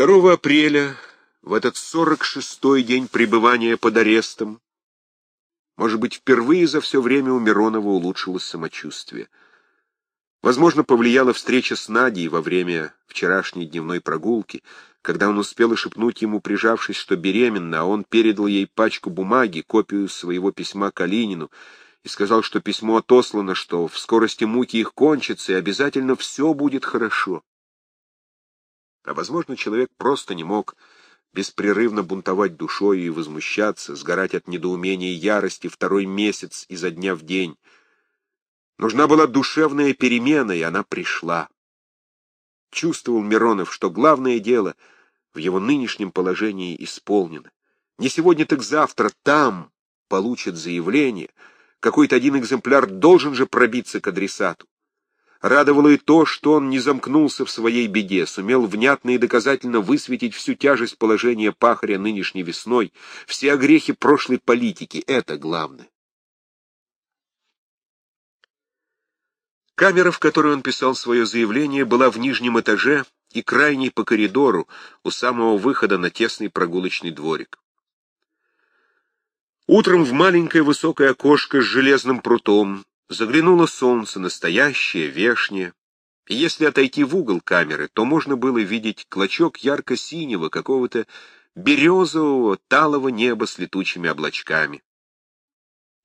2 апреля, в этот 46-й день пребывания под арестом, может быть, впервые за все время у Миронова улучшилось самочувствие. Возможно, повлияла встреча с Надей во время вчерашней дневной прогулки, когда он успел шепнуть ему, прижавшись, что беременна, а он передал ей пачку бумаги, копию своего письма Калинину, и сказал, что письмо отослано, что в скорости муки их кончится, и обязательно все будет хорошо. А, возможно, человек просто не мог беспрерывно бунтовать душой и возмущаться, сгорать от недоумения и ярости второй месяц изо дня в день. Нужна была душевная перемена, и она пришла. Чувствовал Миронов, что главное дело в его нынешнем положении исполнено. Не сегодня, так завтра там получат заявление. Какой-то один экземпляр должен же пробиться к адресату. Радовало и то, что он не замкнулся в своей беде, сумел внятно и доказательно высветить всю тяжесть положения пахаря нынешней весной, все огрехи прошлой политики. Это главное. Камера, в которой он писал свое заявление, была в нижнем этаже и крайней по коридору, у самого выхода на тесный прогулочный дворик. Утром в маленькое высокое окошко с железным прутом Заглянуло солнце, настоящее, вешнее, и если отойти в угол камеры, то можно было видеть клочок ярко-синего, какого-то березового, талого неба с летучими облачками.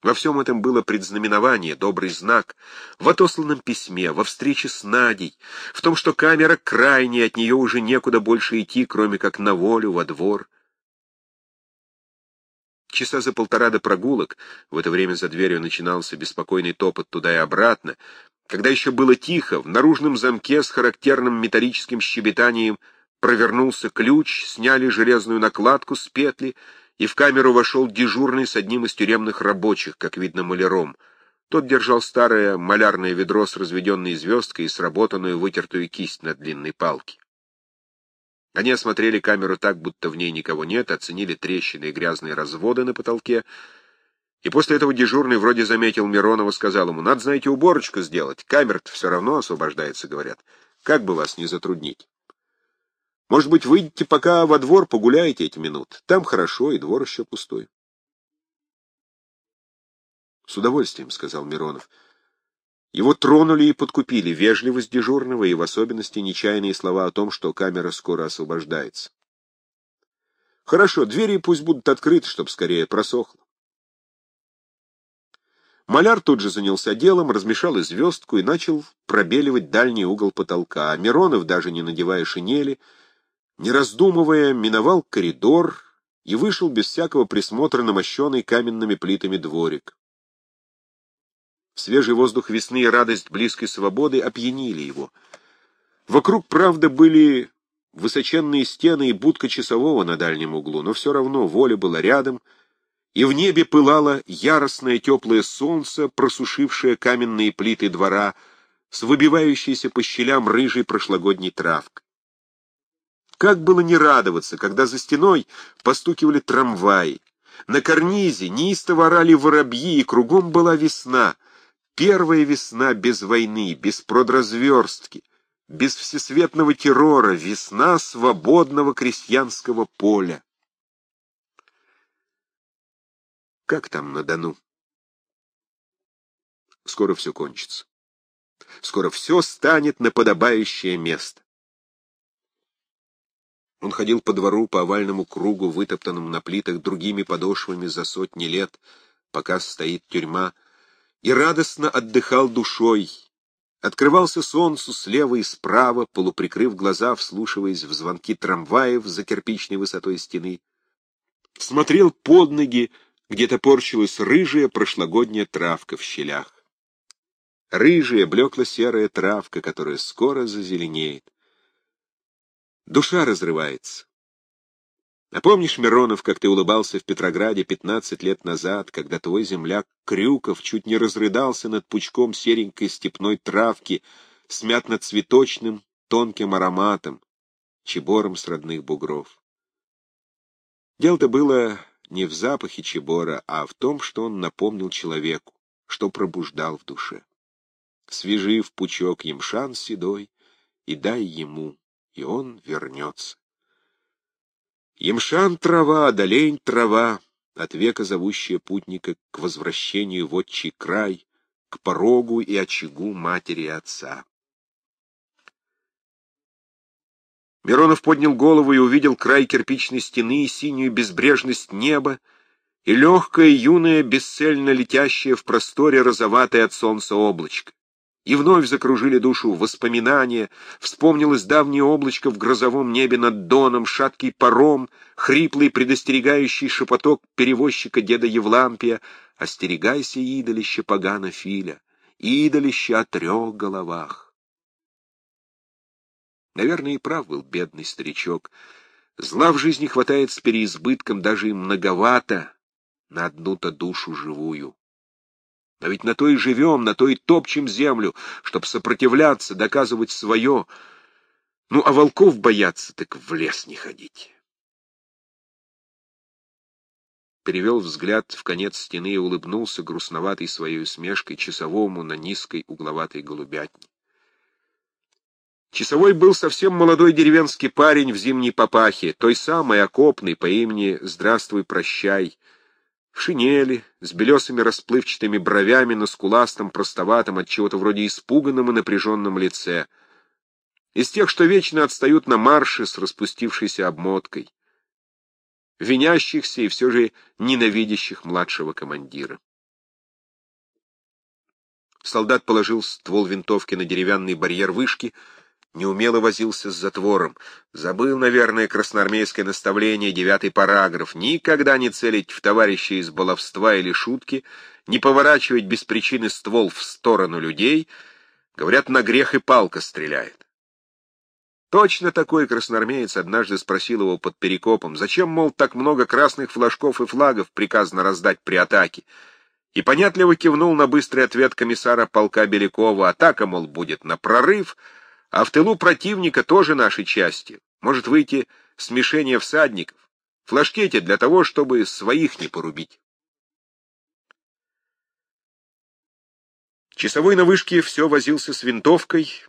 Во всем этом было предзнаменование, добрый знак, в отосланном письме, во встрече с Надей, в том, что камера крайняя, от нее уже некуда больше идти, кроме как на волю, во двор, Часа за полтора до прогулок, в это время за дверью начинался беспокойный топот туда и обратно, когда еще было тихо, в наружном замке с характерным металлическим щебетанием провернулся ключ, сняли железную накладку с петли, и в камеру вошел дежурный с одним из тюремных рабочих, как видно, маляром. Тот держал старое малярное ведро с разведенной звездкой и сработанную вытертую кисть на длинной палке. Они осмотрели камеру так, будто в ней никого нет, оценили трещины и грязные разводы на потолке, и после этого дежурный вроде заметил Миронова, сказал ему, «Надо, знаете, уборочку сделать, камера-то все равно освобождается, говорят. Как бы вас не затруднить? Может быть, выйдете пока во двор, погуляете эти минут. Там хорошо, и двор еще пустой». «С удовольствием», — сказал Миронов. Его тронули и подкупили вежливость дежурного и в особенности нечаянные слова о том, что камера скоро освобождается. Хорошо, двери пусть будут открыты, чтоб скорее просохло. Маляр тут же занялся делом, размешал и звездку и начал пробеливать дальний угол потолка, а Миронов, даже не надевая шинели, не раздумывая, миновал коридор и вышел без всякого присмотра на мощенный каменными плитами дворик. Свежий воздух весны и радость близкой свободы опьянили его. Вокруг, правда, были высоченные стены и будка часового на дальнем углу, но все равно воля была рядом, и в небе пылало яростное теплое солнце, просушившее каменные плиты двора, с выбивающейся по щелям рыжей прошлогодней травкой. Как было не радоваться, когда за стеной постукивали трамваи, на карнизе неистово орали воробьи, и кругом была весна — Первая весна без войны, без продразверстки, без всесветного террора, весна свободного крестьянского поля. Как там на Дону? Скоро все кончится. Скоро все станет на подобающее место. Он ходил по двору по овальному кругу, вытоптанному на плитах другими подошвами за сотни лет, пока стоит тюрьма, и радостно отдыхал душой. Открывался солнцу слева и справа, полуприкрыв глаза, вслушиваясь в звонки трамваев за кирпичной высотой стены. Смотрел под ноги, где топорщилась рыжая прошлогодняя травка в щелях. Рыжая, блекло-серая травка, которая скоро зазеленеет. Душа разрывается. А помнишь, Миронов, как ты улыбался в Петрограде пятнадцать лет назад, когда твой земляк Крюков чуть не разрыдался над пучком серенькой степной травки с мятно-цветочным тонким ароматом, чебором с родных бугров? Дело-то было не в запахе чебора, а в том, что он напомнил человеку, что пробуждал в душе. Свяжи в пучок емшан седой и дай ему, и он вернется. Емшан трава, долень трава, от века зовущая путника к возвращению в отчий край, к порогу и очагу матери и отца. Миронов поднял голову и увидел край кирпичной стены и синюю безбрежность неба, и легкое, юное, бесцельно летящее в просторе розоватое от солнца облачко. И вновь закружили душу воспоминания, вспомнилось давнее облачко в грозовом небе над доном, шаткий паром, хриплый предостерегающий шепоток перевозчика деда Евлампия «Остерегайся, идолище погана Филя, идолище о трех головах». Наверное, и прав был бедный старичок. Зла в жизни хватает с переизбытком, даже и многовато на одну-то душу живую. Но ведь на то и живем, на то и топчем землю, чтоб сопротивляться, доказывать свое. Ну, а волков бояться, так в лес не ходить. Перевел взгляд в конец стены и улыбнулся грустноватой своей усмешкой часовому на низкой угловатой голубятне. Часовой был совсем молодой деревенский парень в зимней папахе, той самой окопной по имени «Здравствуй, прощай», в шинели, с белесыми расплывчатыми бровями на скуластом, простоватом, от чего-то вроде испуганном и напряженном лице. Из тех, что вечно отстают на марше с распустившейся обмоткой. Винящихся и все же ненавидящих младшего командира. Солдат положил ствол винтовки на деревянный барьер вышки, неумело возился с затвором. Забыл, наверное, красноармейское наставление, девятый параграф. Никогда не целить в товарища из баловства или шутки, не поворачивать без причины ствол в сторону людей. Говорят, на грех и палка стреляет. Точно такой красноармеец однажды спросил его под перекопом, зачем, мол, так много красных флажков и флагов приказано раздать при атаке, и понятливо кивнул на быстрый ответ комиссара полка Белякова, атака, мол, будет на прорыв, а в тылу противника тоже наши части. Может выйти смешение всадников. Флажки для того, чтобы своих не порубить. Часовой на вышке все возился с винтовкой,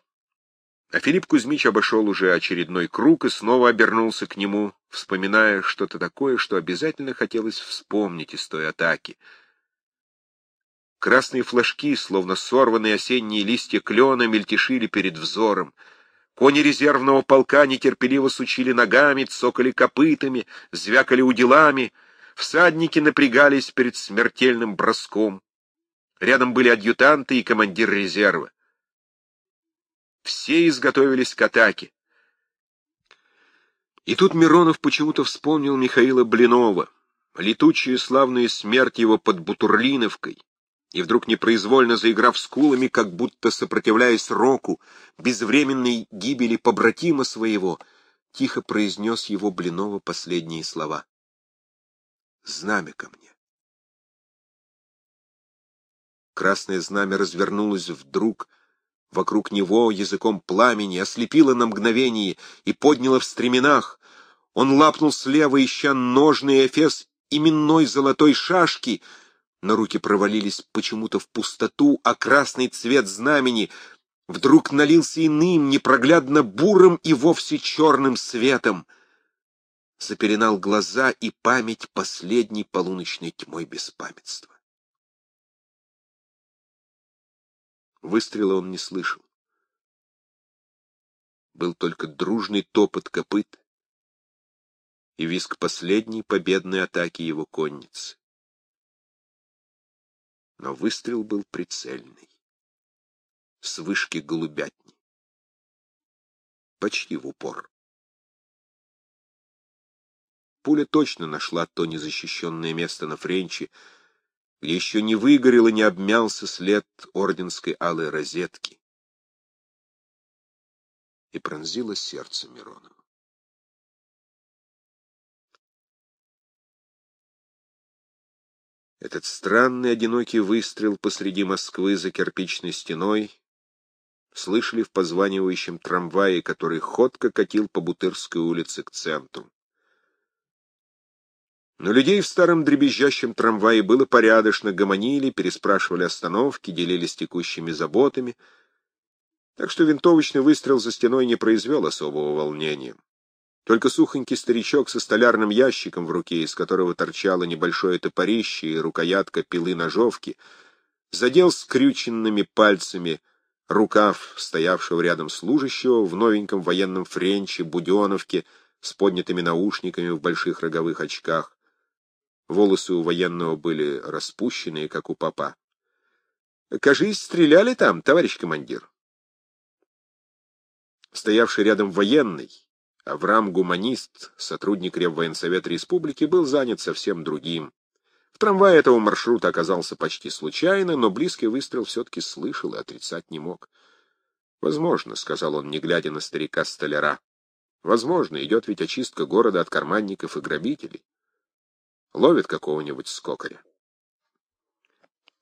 а Филипп Кузьмич обошел уже очередной круг и снова обернулся к нему, вспоминая что-то такое, что обязательно хотелось вспомнить из той атаки — Красные флажки, словно сорванные осенние листья клена, мельтешили перед взором. Кони резервного полка нетерпеливо сучили ногами, цокали копытами, звякали уделами. Всадники напрягались перед смертельным броском. Рядом были адъютанты и командир резерва. Все изготовились к атаке. И тут Миронов почему-то вспомнил Михаила Блинова, летучую славную смерть его под Бутурлиновкой, и вдруг непроизвольно заиграв скулами, как будто сопротивляясь року, безвременной гибели побратима своего, тихо произнес его Блинова последние слова. «Знамя ко мне». Красное знамя развернулось вдруг вокруг него языком пламени, ослепило на мгновение и подняло в стременах. Он лапнул слева, ища ножный эфес именной золотой шашки — но руки провалились почему-то в пустоту, а красный цвет знамени вдруг налился иным, непроглядно бурым и вовсе черным светом. Запеленал глаза и память последней полуночной тьмой беспамятства. Выстрела он не слышал. Был только дружный топот копыт и виск последней победной атаки его конницы но выстрел был прицельный. С вышки голубятни. Почти в упор. Пуля точно нашла то незащищенное место на Френче, где еще не выгорел и не обмялся след орденской алой розетки. И пронзила сердце Миронова. Этот странный одинокий выстрел посреди Москвы за кирпичной стеной слышали в позванивающем трамвае, который ходко катил по Бутырской улице к центру. Но людей в старом дребезжащем трамвае было порядочно, гомонили, переспрашивали остановки, делились текущими заботами, так что винтовочный выстрел за стеной не произвел особого волнения. Только сухонький старичок со столярным ящиком в руке, из которого торчало небольшое топорище и рукоятка пилы-ножовки, задел скрюченными пальцами рукав стоявшего рядом служащего в новеньком военном френче, буденовке, с поднятыми наушниками в больших роговых очках. Волосы у военного были распущенные, как у папа. — Кажись, стреляли там, товарищ командир. Стоявший рядом военный, Авраам Гуманист, сотрудник Реввоенсовета Республики, был занят совсем другим. В трамвае этого маршрута оказался почти случайно, но близкий выстрел все-таки слышал и отрицать не мог. «Возможно», — сказал он, не глядя на старика-столяра. «Возможно, идет ведь очистка города от карманников и грабителей. Ловит какого-нибудь скокаря».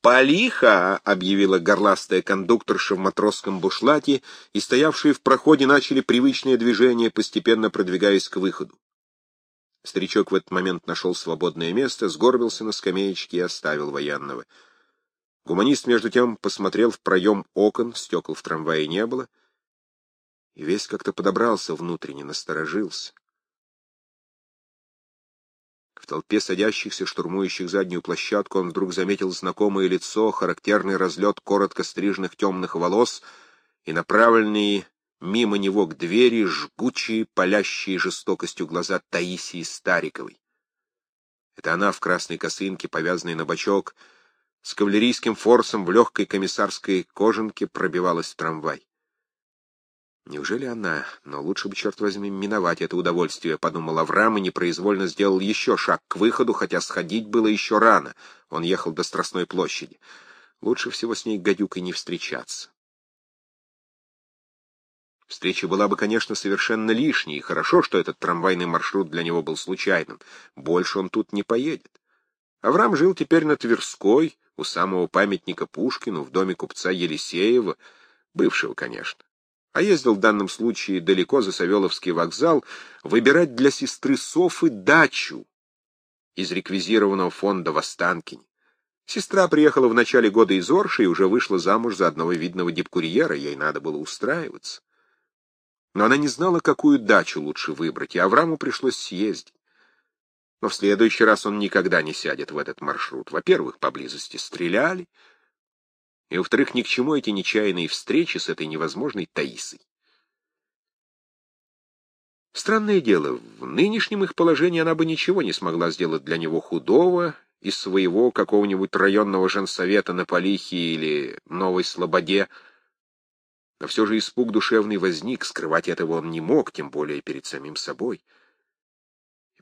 «Полиха!» — объявила горластая кондукторша в матросском бушлате, и стоявшие в проходе начали привычное движение, постепенно продвигаясь к выходу. Старичок в этот момент нашел свободное место, сгорбился на скамеечке и оставил военного. Гуманист, между тем, посмотрел в проем окон, стекол в трамвае не было, и весь как-то подобрался внутренне, насторожился. В толпе садящихся, штурмующих заднюю площадку, он вдруг заметил знакомое лицо, характерный разлет коротко стриженных темных волос и направленные мимо него к двери жгучие, палящие жестокостью глаза Таисии Стариковой. Это она в красной косынке, повязанной на бочок, с кавалерийским форсом в легкой комиссарской кожанке пробивалась в трамвай. Неужели она? Но лучше бы, черт возьми, миновать это удовольствие, — подумал Авраам и непроизвольно сделал еще шаг к выходу, хотя сходить было еще рано. Он ехал до Страстной площади. Лучше всего с ней гадюкой не встречаться. Встреча была бы, конечно, совершенно лишней, и хорошо, что этот трамвайный маршрут для него был случайным. Больше он тут не поедет. Авраам жил теперь на Тверской, у самого памятника Пушкину, в доме купца Елисеева, бывшего, конечно а ездил в данном случае далеко за Савеловский вокзал, выбирать для сестры Софы дачу из реквизированного фонда в Останкине. Сестра приехала в начале года из Орши и уже вышла замуж за одного видного дипкурьера, ей надо было устраиваться. Но она не знала, какую дачу лучше выбрать, и Авраму пришлось съездить. Но в следующий раз он никогда не сядет в этот маршрут. Во-первых, поблизости стреляли, и, во-вторых, ни к чему эти нечаянные встречи с этой невозможной Таисой. Странное дело, в нынешнем их положении она бы ничего не смогла сделать для него худого из своего какого-нибудь районного женсовета на Полихе или Новой Слободе, но все же испуг душевный возник, скрывать этого он не мог, тем более перед самим собой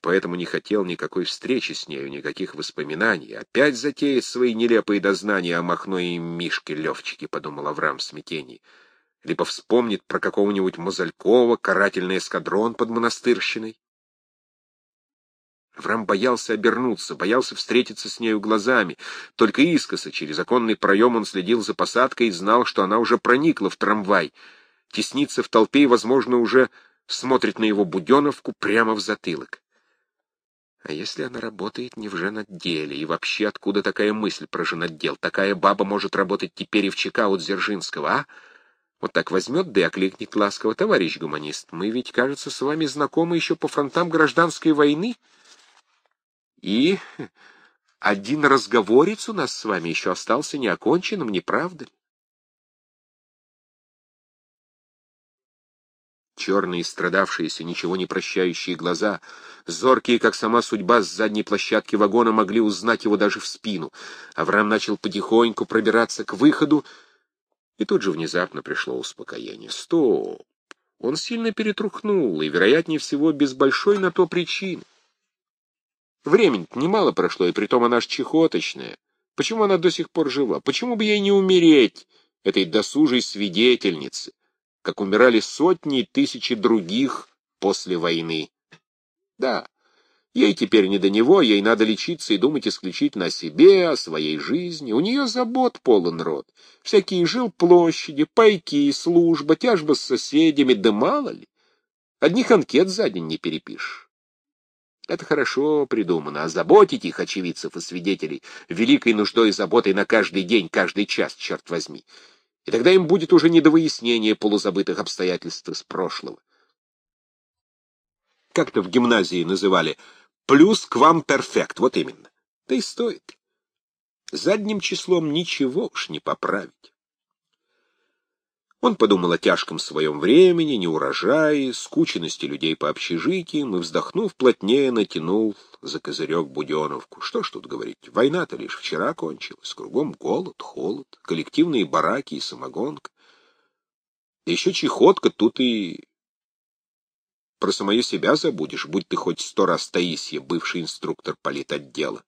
поэтому не хотел никакой встречи с нею, никаких воспоминаний. Опять затеять свои нелепые дознания о Махно и Мишке Левчике, — подумал Авраам в смятении. Либо вспомнит про какого-нибудь Мозалькова, карательный эскадрон под монастырщиной. Авраам боялся обернуться, боялся встретиться с нею глазами. Только искоса через оконный проем он следил за посадкой и знал, что она уже проникла в трамвай. Теснится в толпе и, возможно, уже смотрит на его буденовку прямо в затылок. А если она работает не в женотделе? И вообще, откуда такая мысль про женотдел? Такая баба может работать теперь и в ЧК от Дзержинского, а? Вот так возьмет, да и окликнет ласково, товарищ гуманист. Мы ведь, кажется, с вами знакомы еще по фронтам гражданской войны. И один разговорец у нас с вами еще остался неоконченным, не правда ли? Черные, страдавшиеся, ничего не прощающие глаза, зоркие, как сама судьба, с задней площадки вагона могли узнать его даже в спину. Авраам начал потихоньку пробираться к выходу, и тут же внезапно пришло успокоение. Стоп! Он сильно перетрухнул, и, вероятнее всего, без большой на то причины. Времени-то немало прошло, и притом она ж чехоточная. Почему она до сих пор жива? Почему бы ей не умереть, этой досужей свидетельнице? Как умирали сотни и тысячи других после войны. Да, ей теперь не до него, ей надо лечиться и думать исключительно о себе, о своей жизни. У нее забот полон рот. Всякие жилплощади, пайки, служба, тяжба с соседями, да мало ли. Одних анкет за день не перепишешь. Это хорошо придумано, озаботить их, очевидцев и свидетелей, великой нуждой и заботой на каждый день, каждый час, черт возьми и тогда им будет уже не до выяснения полузабытых обстоятельств из прошлого. как-то в гимназии называли, плюс к вам перфект, вот именно. Да и стоит. Задним числом ничего уж не поправить. Он подумал о тяжком своем времени, неурожае, скученности людей по общежитиям и, вздохнув, плотнее натянул за козырек Буденовку. Что ж тут говорить, война-то лишь вчера кончилась, кругом голод, холод, коллективные бараки и самогонка. еще чехотка тут и... Про самое себя забудешь, будь ты хоть сто раз Таисия, бывший инструктор политотдела.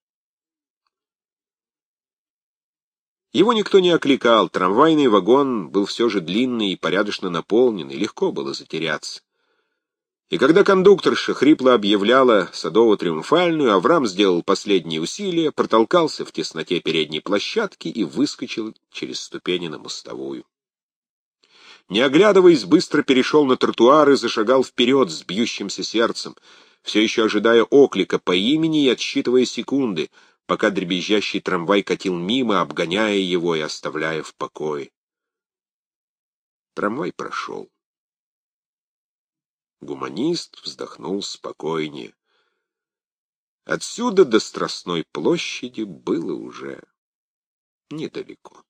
Его никто не окликал, трамвайный вагон был все же длинный и порядочно наполненный, легко было затеряться. И когда кондукторша хрипло объявляла Садово-триумфальную, Авраам сделал последние усилия, протолкался в тесноте передней площадки и выскочил через ступени на мостовую. Не оглядываясь, быстро перешел на тротуар и зашагал вперед с бьющимся сердцем, все еще ожидая оклика по имени и отсчитывая секунды — пока дребезжащий трамвай катил мимо, обгоняя его и оставляя в покое. Трамвай прошел. Гуманист вздохнул спокойнее. Отсюда до Страстной площади было уже недалеко.